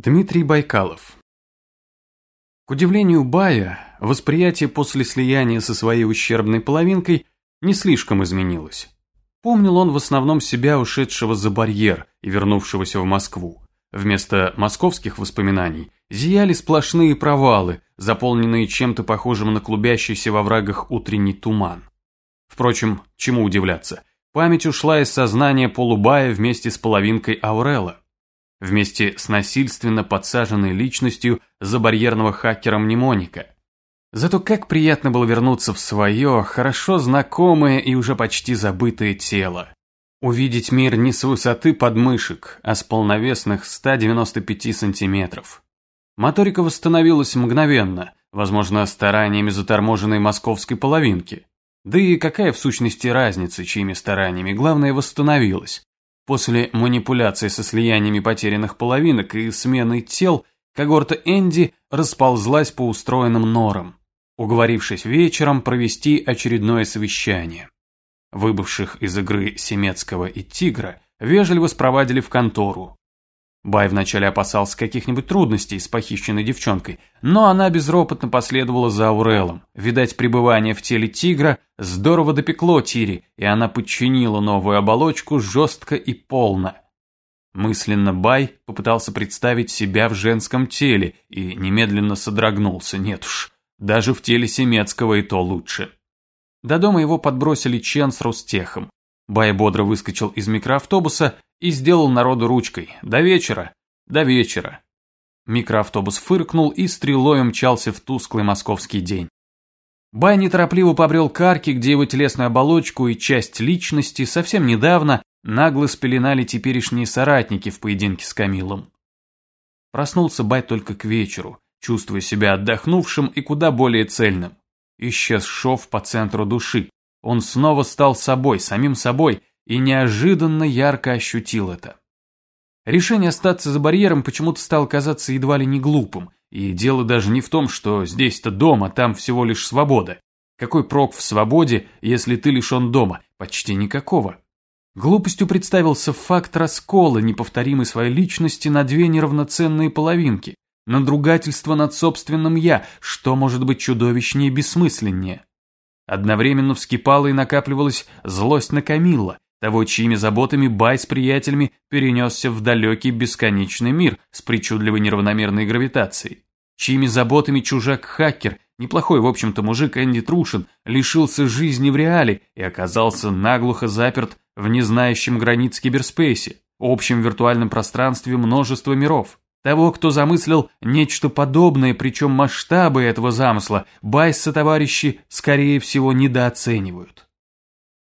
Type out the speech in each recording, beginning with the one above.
Дмитрий Байкалов К удивлению Бая, восприятие после слияния со своей ущербной половинкой не слишком изменилось. Помнил он в основном себя, ушедшего за барьер и вернувшегося в Москву. Вместо московских воспоминаний зияли сплошные провалы, заполненные чем-то похожим на клубящийся во врагах утренний туман. Впрочем, чему удивляться, память ушла из сознания полубая вместе с половинкой Аурела вместе с насильственно подсаженной личностью забарьерного хакера Мнемоника. Зато как приятно было вернуться в свое, хорошо знакомое и уже почти забытое тело. Увидеть мир не с высоты подмышек, а с полновесных 195 сантиметров. Моторика восстановилась мгновенно, возможно, стараниями заторможенной московской половинки. Да и какая в сущности разница, чьими стараниями, главное восстановилась. После манипуляции со слияниями потерянных половинок и сменой тел, когорта Энди расползлась по устроенным норам, уговорившись вечером провести очередное совещание. Выбывших из игры Семецкого и Тигра вежливо спровадили в контору, Бай вначале опасался каких-нибудь трудностей с похищенной девчонкой, но она безропотно последовала за Аурелом. Видать, пребывание в теле тигра здорово допекло Тири, и она подчинила новую оболочку жестко и полно. Мысленно Бай попытался представить себя в женском теле и немедленно содрогнулся. Нет уж, даже в теле Семецкого и то лучше. До дома его подбросили Чен с Рустехом. Бай бодро выскочил из микроавтобуса и сделал народу ручкой. До вечера, до вечера. Микроавтобус фыркнул и стрелой умчался в тусклый московский день. Бай неторопливо побрел к арке, где его телесную оболочку и часть личности совсем недавно нагло спеленали теперешние соратники в поединке с Камилом. Проснулся Бай только к вечеру, чувствуя себя отдохнувшим и куда более цельным. Исчез шов по центру души. Он снова стал собой, самим собой, и неожиданно ярко ощутил это. Решение остаться за барьером почему-то стало казаться едва ли не глупым, и дело даже не в том, что здесь-то дом, а там всего лишь свобода. Какой прок в свободе, если ты лишен дома? Почти никакого. Глупостью представился факт раскола неповторимой своей личности на две неравноценные половинки, надругательство над собственным «я», что может быть чудовищнее и бессмысленнее. Одновременно вскипала и накапливалась злость на Камилла, того, чьими заботами Бай с приятелями перенесся в далекий бесконечный мир с причудливой неравномерной гравитацией. Чьими заботами чужак-хакер, неплохой, в общем-то, мужик Энди Трушин, лишился жизни в реале и оказался наглухо заперт в незнающем границ киберспейсе, общем виртуальном пространстве множества миров. Того, кто замыслил нечто подобное, причем масштабы этого замысла, Байса товарищи, скорее всего, недооценивают.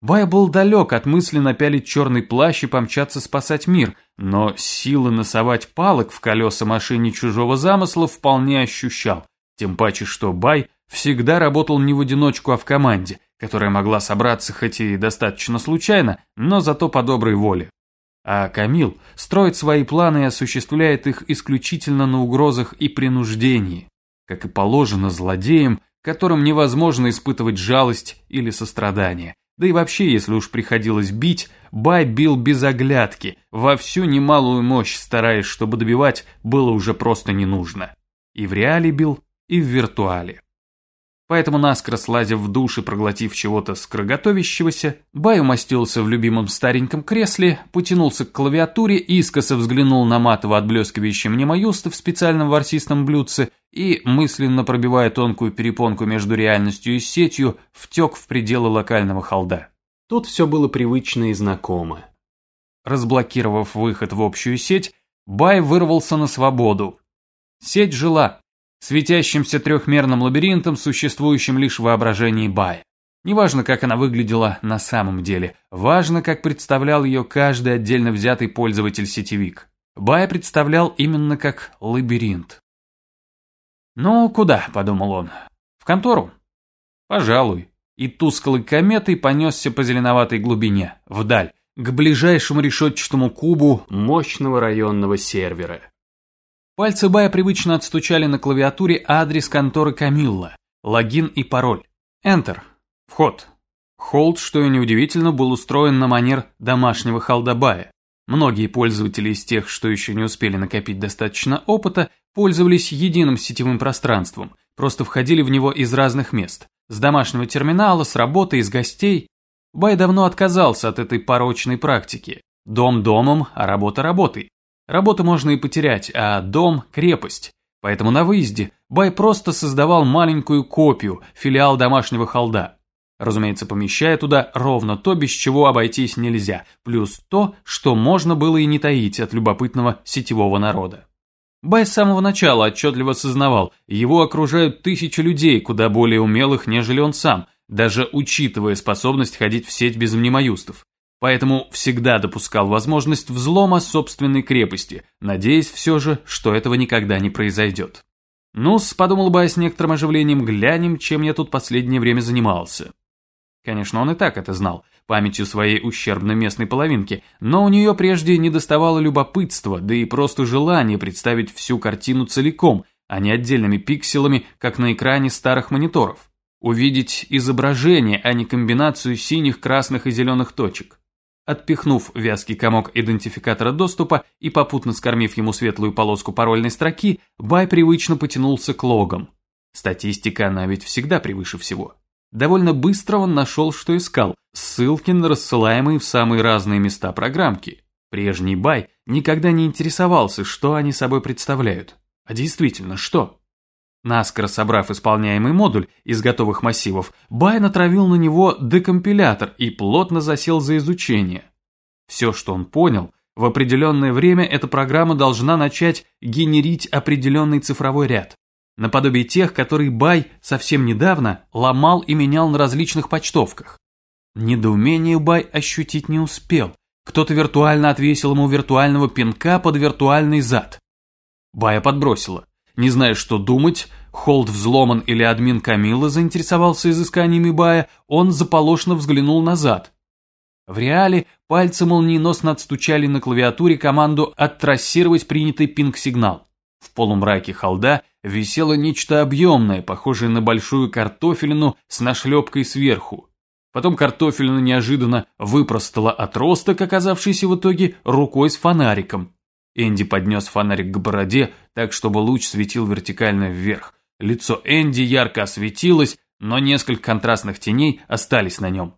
Бай был далек от мысли напялить черный плащ и помчаться спасать мир, но силы насовать палок в колеса машине чужого замысла вполне ощущал, тем паче, что Бай всегда работал не в одиночку, а в команде, которая могла собраться хоть и достаточно случайно, но зато по доброй воле. А Камил строит свои планы и осуществляет их исключительно на угрозах и принуждении, как и положено злодеям, которым невозможно испытывать жалость или сострадание, да и вообще, если уж приходилось бить, Бай бил без оглядки, во всю немалую мощь, стараясь, чтобы добивать было уже просто не нужно. И в реале бил, и в виртуале. Поэтому наскоро слазив в душ и проглотив чего-то скороготовящегося, Бай умостился в любимом стареньком кресле, потянулся к клавиатуре, искоса взглянул на матово отблескивающий мнемоюсты в специальном ворсистом блюдце и, мысленно пробивая тонкую перепонку между реальностью и сетью, втек в пределы локального холда. Тут все было привычно и знакомо. Разблокировав выход в общую сеть, Бай вырвался на свободу. Сеть жила, светящимся трехмерным лабиринтом, существующим лишь в воображении Бая. Неважно, как она выглядела на самом деле, важно, как представлял ее каждый отдельно взятый пользователь-сетевик. Бай представлял именно как лабиринт. «Ну, куда?» – подумал он. «В контору?» «Пожалуй». И тусклой кометой понесся по зеленоватой глубине, вдаль, к ближайшему решетчатому кубу мощного районного сервера. Пальцы Бая привычно отстучали на клавиатуре адрес конторы Камилла, логин и пароль. Enter. Вход. Холд, что и неудивительно, был устроен на манер домашнего холда Бая. Многие пользователи из тех, что еще не успели накопить достаточно опыта, пользовались единым сетевым пространством, просто входили в него из разных мест. С домашнего терминала, с работы, из гостей. Бай давно отказался от этой порочной практики. Дом домом, а работа работой. Работу можно и потерять, а дом – крепость. Поэтому на выезде Бай просто создавал маленькую копию, филиал домашнего холда. Разумеется, помещая туда ровно то, без чего обойтись нельзя, плюс то, что можно было и не таить от любопытного сетевого народа. Бай с самого начала отчетливо осознавал, его окружают тысячи людей, куда более умелых, нежели он сам, даже учитывая способность ходить в сеть без мнемоюстов. Поэтому всегда допускал возможность взлома собственной крепости, надеясь все же, что этого никогда не произойдет. Ну-с, подумал Бай с некоторым оживлением, глянем, чем я тут последнее время занимался. Конечно, он и так это знал, памятью своей ущербной местной половинки, но у нее прежде не доставало любопытства, да и просто желания представить всю картину целиком, а не отдельными пикселами, как на экране старых мониторов. Увидеть изображение, а не комбинацию синих, красных и зеленых точек. Отпихнув вязкий комок идентификатора доступа и попутно скормив ему светлую полоску парольной строки, Бай привычно потянулся к логам. Статистика, она ведь всегда превыше всего. Довольно быстро он нашел, что искал, ссылки на рассылаемые в самые разные места программки. Прежний Бай никогда не интересовался, что они собой представляют. А действительно, что? Наскоро собрав исполняемый модуль из готовых массивов, Бай натравил на него декомпилятор и плотно засел за изучение. Все, что он понял, в определенное время эта программа должна начать генерить определенный цифровой ряд, наподобие тех, которые Бай совсем недавно ломал и менял на различных почтовках. Недоумение Бай ощутить не успел. Кто-то виртуально отвесил ему виртуального пинка под виртуальный зад. Бая подбросила. Не зная, что думать, Холд взломан или админ Камилла заинтересовался изысканиями Бая, он заполошно взглянул назад. В реале пальцы молниеносно отстучали на клавиатуре команду «Оттрассировать принятый пинг-сигнал». В полумраке холда висело нечто объемное, похожее на большую картофелину с нашлепкой сверху. Потом картофелина неожиданно выпростала отросток, оказавшийся в итоге рукой с фонариком. Энди поднес фонарик к бороде, так чтобы луч светил вертикально вверх. Лицо Энди ярко осветилось, но несколько контрастных теней остались на нем.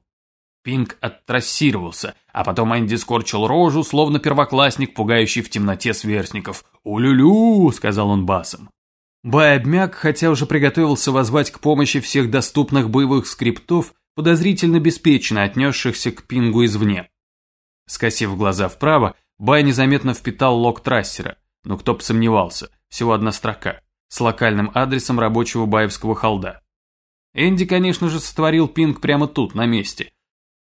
Пинг оттрассировался, а потом Энди скорчил рожу, словно первоклассник, пугающий в темноте сверстников. «Улю-лю!» — сказал он басом. Бай обмяк, хотя уже приготовился возвать к помощи всех доступных боевых скриптов, подозрительно беспечно отнесшихся к пингу извне. Скосив глаза вправо, Бай незаметно впитал лог трассера, но кто бы сомневался, всего одна строка, с локальным адресом рабочего баевского холда. Энди, конечно же, сотворил пинг прямо тут, на месте.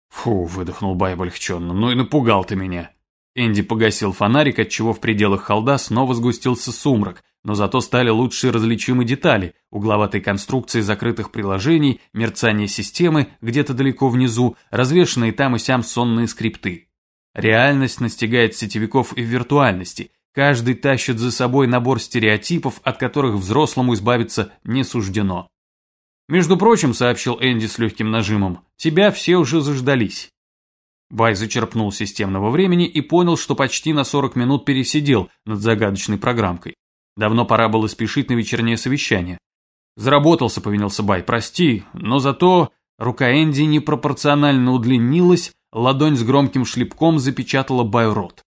Фу, выдохнул Бай облегченно, ну и напугал ты меня. Энди погасил фонарик, отчего в пределах холда снова сгустился сумрак, но зато стали лучше различимы детали, угловатой конструкции закрытых приложений, мерцание системы где-то далеко внизу, развешанные там и сям сонные скрипты. Реальность настигает сетевиков и виртуальности. Каждый тащит за собой набор стереотипов, от которых взрослому избавиться не суждено. «Между прочим», — сообщил Энди с легким нажимом, — «тебя все уже заждались». Бай зачерпнул системного времени и понял, что почти на 40 минут пересидел над загадочной программкой. Давно пора было спешить на вечернее совещание. «Заработался», — повинился Бай, — «прости, но зато...» Рука Энди непропорционально удлинилась, ладонь с громким шлепком запечатала Баю рот.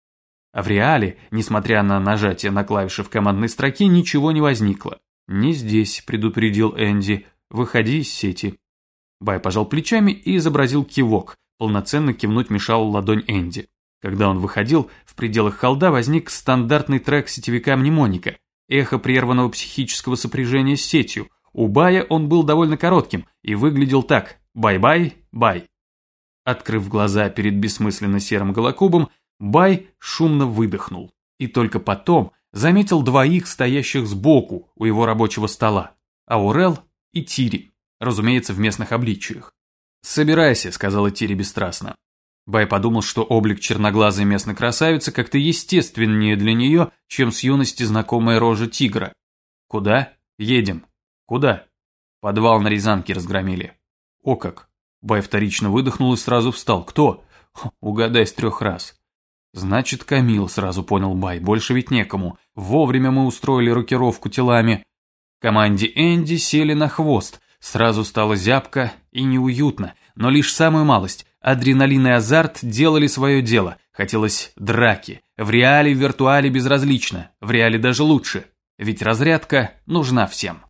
А в реале, несмотря на нажатие на клавиши в командной строке, ничего не возникло. «Не здесь», — предупредил Энди, — «выходи из сети». Бай пожал плечами и изобразил кивок, полноценно кивнуть мешал ладонь Энди. Когда он выходил, в пределах холда возник стандартный трек сетевика мнемоника, эхо прерванного психического сопряжения с сетью. У Бая он был довольно коротким и выглядел так «бай-бай, бай». Открыв глаза перед бессмысленно серым голокубом, Бай шумно выдохнул. И только потом заметил двоих, стоящих сбоку у его рабочего стола. Аурел и Тири, разумеется, в местных обличиях. «Собирайся», — сказала Тири бесстрастно. Бай подумал, что облик черноглазой местной красавицы как-то естественнее для нее, чем с юности знакомая рожа тигра. «Куда? Едем. Куда?» Подвал на Рязанке разгромили. «О как! Бай вторично выдохнул и сразу встал. «Кто?» «Угадай с трех раз». Значит, Камил, сразу понял Бай, больше ведь некому. Вовремя мы устроили рокировку телами. Команде Энди сели на хвост. Сразу стало зябко и неуютно, но лишь самую малость. Адреналин и азарт делали свое дело. Хотелось драки. В реале, в виртуале безразлично. В реале даже лучше. Ведь разрядка нужна всем.